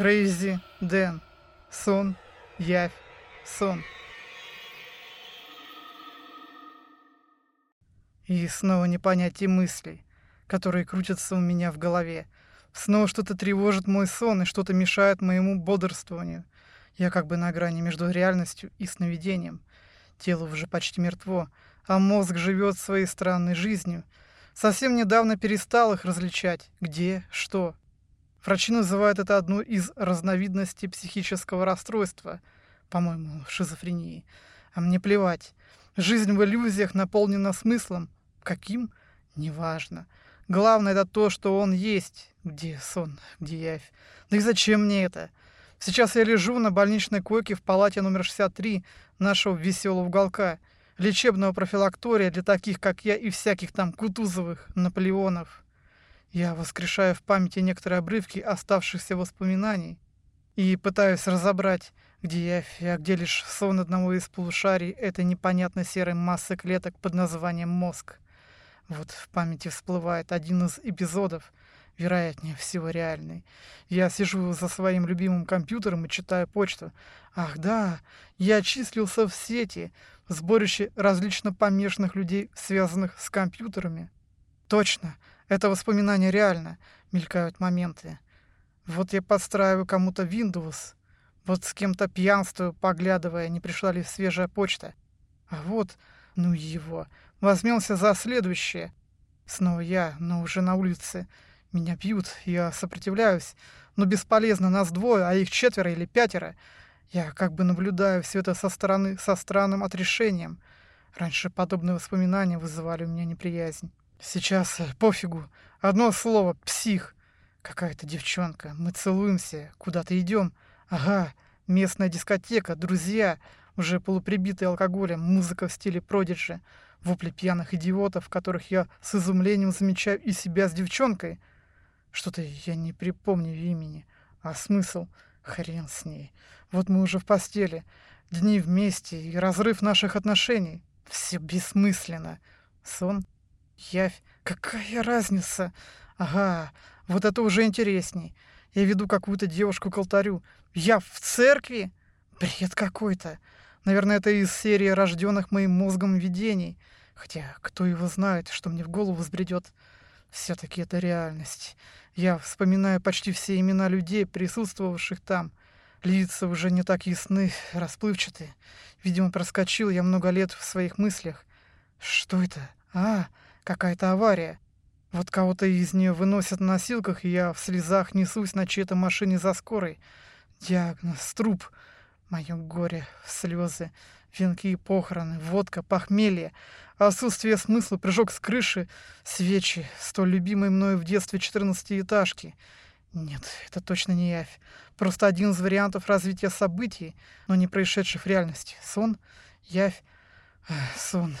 Крейзи Дэн. Сон, явь, сон. И снова непонятие мыслей, которые крутятся у меня в голове. Снова что-то тревожит мой сон и что-то мешает моему бодрствованию. Я как бы на грани между реальностью и сновидением. Тело уже почти мертво, а мозг живет своей странной жизнью. Совсем недавно перестал их различать. Где, что. Врачи называют это одну из разновидностей психического расстройства, по-моему, шизофрении. А мне плевать. Жизнь в иллюзиях наполнена смыслом. Каким? Неважно. Главное это то, что он есть. Где сон, где явь. Да и зачем мне это? Сейчас я лежу на больничной койке в палате номер 63 нашего веселого уголка. Лечебного профилактория для таких, как я, и всяких там Кутузовых, Наполеонов. Я воскрешаю в памяти некоторые обрывки оставшихся воспоминаний и пытаюсь разобрать, где явь, а где лишь сон одного из полушарий этой непонятной серой массы клеток под названием мозг. Вот в памяти всплывает один из эпизодов, вероятнее всего реальный. Я сижу за своим любимым компьютером и читаю почту. Ах да, я числился в сети, в сборище различно помешанных людей, связанных с компьютерами. Точно, это воспоминание реально, мелькают моменты. Вот я подстраиваю кому-то Windows, вот с кем-то пьянствую, поглядывая, не пришла ли свежая почта. А вот, ну его, возьмемся за следующее. Снова я, но уже на улице. Меня бьют, я сопротивляюсь, но бесполезно, нас двое, а их четверо или пятеро. Я как бы наблюдаю все это со стороны, со странным отрешением. Раньше подобные воспоминания вызывали у меня неприязнь. Сейчас э, пофигу. Одно слово — псих. Какая-то девчонка. Мы целуемся, куда-то идем. Ага, местная дискотека, друзья, уже полуприбитые алкоголем, музыка в стиле продиджи, вопли пьяных идиотов, которых я с изумлением замечаю и себя с девчонкой. Что-то я не припомню имени. А смысл? Хрен с ней. Вот мы уже в постели. Дни вместе и разрыв наших отношений. Все бессмысленно. Сон Явь, какая разница? Ага, вот это уже интересней. Я веду какую-то девушку к алтарю. Я в церкви? Бред какой-то. Наверное, это из серии рожденных моим мозгом видений. Хотя, кто его знает, что мне в голову взбредет. Все-таки это реальность. Я вспоминаю почти все имена людей, присутствовавших там. Лица уже не так ясны, расплывчаты. Видимо, проскочил я много лет в своих мыслях. Что это? А, Какая-то авария. Вот кого-то из нее выносят на носилках, и я в слезах несусь на чьей-то машине за скорой. Диагноз — труп. Мое горе, слезы, венки и похороны, водка, похмелье, отсутствие смысла, прыжок с крыши, свечи, столь любимой мною в детстве четырнадцатиэтажки. Нет, это точно не явь. Просто один из вариантов развития событий, но не происшедших в реальности. Сон, явь, сон.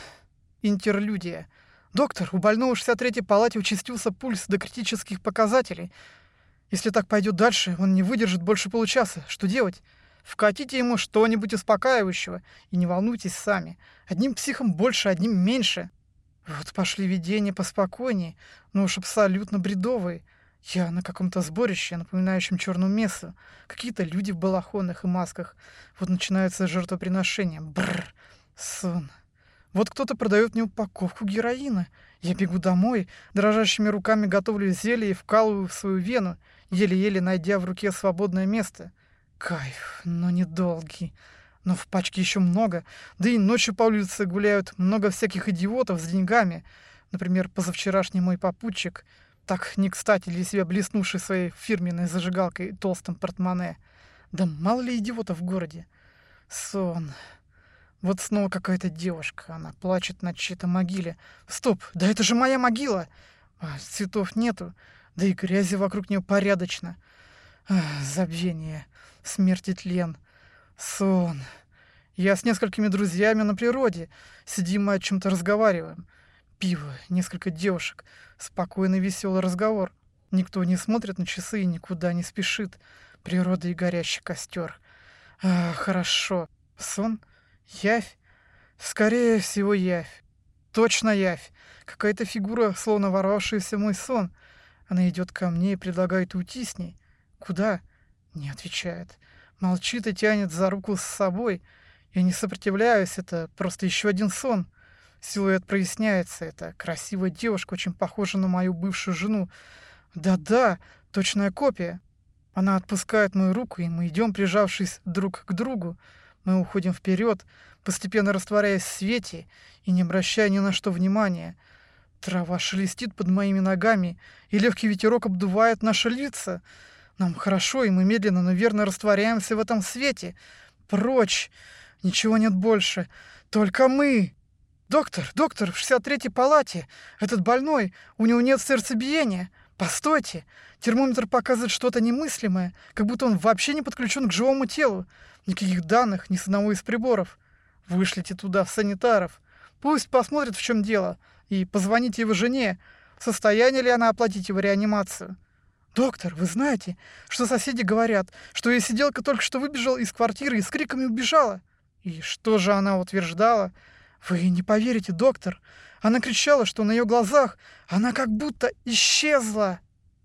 Интерлюдия — «Доктор, у больного в 63-й палате участился пульс до критических показателей. Если так пойдет дальше, он не выдержит больше получаса. Что делать? Вкатите ему что-нибудь успокаивающего. И не волнуйтесь сами. Одним психом больше, одним меньше». Вот пошли видения поспокойнее, но уж абсолютно бредовые. Я на каком-то сборище, напоминающем черную мессу. Какие-то люди в балахонах и масках. Вот начинается жертвоприношение. Бррр. Сон. Вот кто-то продает мне упаковку героина. Я бегу домой, дрожащими руками готовлю зелье и вкалываю в свою вену, еле-еле найдя в руке свободное место. Кайф, но недолгий. Но в пачке еще много. Да и ночью по улице гуляют много всяких идиотов с деньгами. Например, позавчерашний мой попутчик, так не кстати для себя блеснувший своей фирменной зажигалкой и толстым портмоне. Да мало ли идиотов в городе. Сон. Вот снова какая-то девушка, она плачет на чьей-то могиле. Стоп, да это же моя могила! А, цветов нету, да и грязи вокруг нее порядочно. А, забвение, смерть и тлен, сон. Я с несколькими друзьями на природе. Сидим мы о чем-то разговариваем. Пиво, несколько девушек, спокойный веселый разговор. Никто не смотрит на часы и никуда не спешит. Природа и горящий костер. А, хорошо. Сон? Явь? Скорее всего, явь. Точно явь. Какая-то фигура, словно ворвавшаяся мой сон. Она идет ко мне и предлагает уйти с ней. Куда? Не отвечает. Молчит и тянет за руку с собой. Я не сопротивляюсь, это просто еще один сон. Силуэт проясняется. Это красивая девушка, очень похожа на мою бывшую жену. Да-да, точная копия. Она отпускает мою руку, и мы идем, прижавшись друг к другу. Мы уходим вперед, постепенно растворяясь в свете и не обращая ни на что внимания. Трава шелестит под моими ногами, и легкий ветерок обдувает наши лица. Нам хорошо, и мы медленно, но верно растворяемся в этом свете. Прочь! Ничего нет больше. Только мы! Доктор, доктор, в 63-й палате. Этот больной, у него нет сердцебиения. Постойте, термометр показывает что-то немыслимое, как будто он вообще не подключен к живому телу. Никаких данных, ни с одного из приборов. Вышлите туда санитаров. Пусть посмотрят, в чем дело. И позвоните его жене. В состоянии ли она оплатить его реанимацию? «Доктор, вы знаете, что соседи говорят, что ее сиделка только что выбежала из квартиры и с криками убежала?» «И что же она утверждала?» «Вы не поверите, доктор. Она кричала, что на ее глазах она как будто исчезла.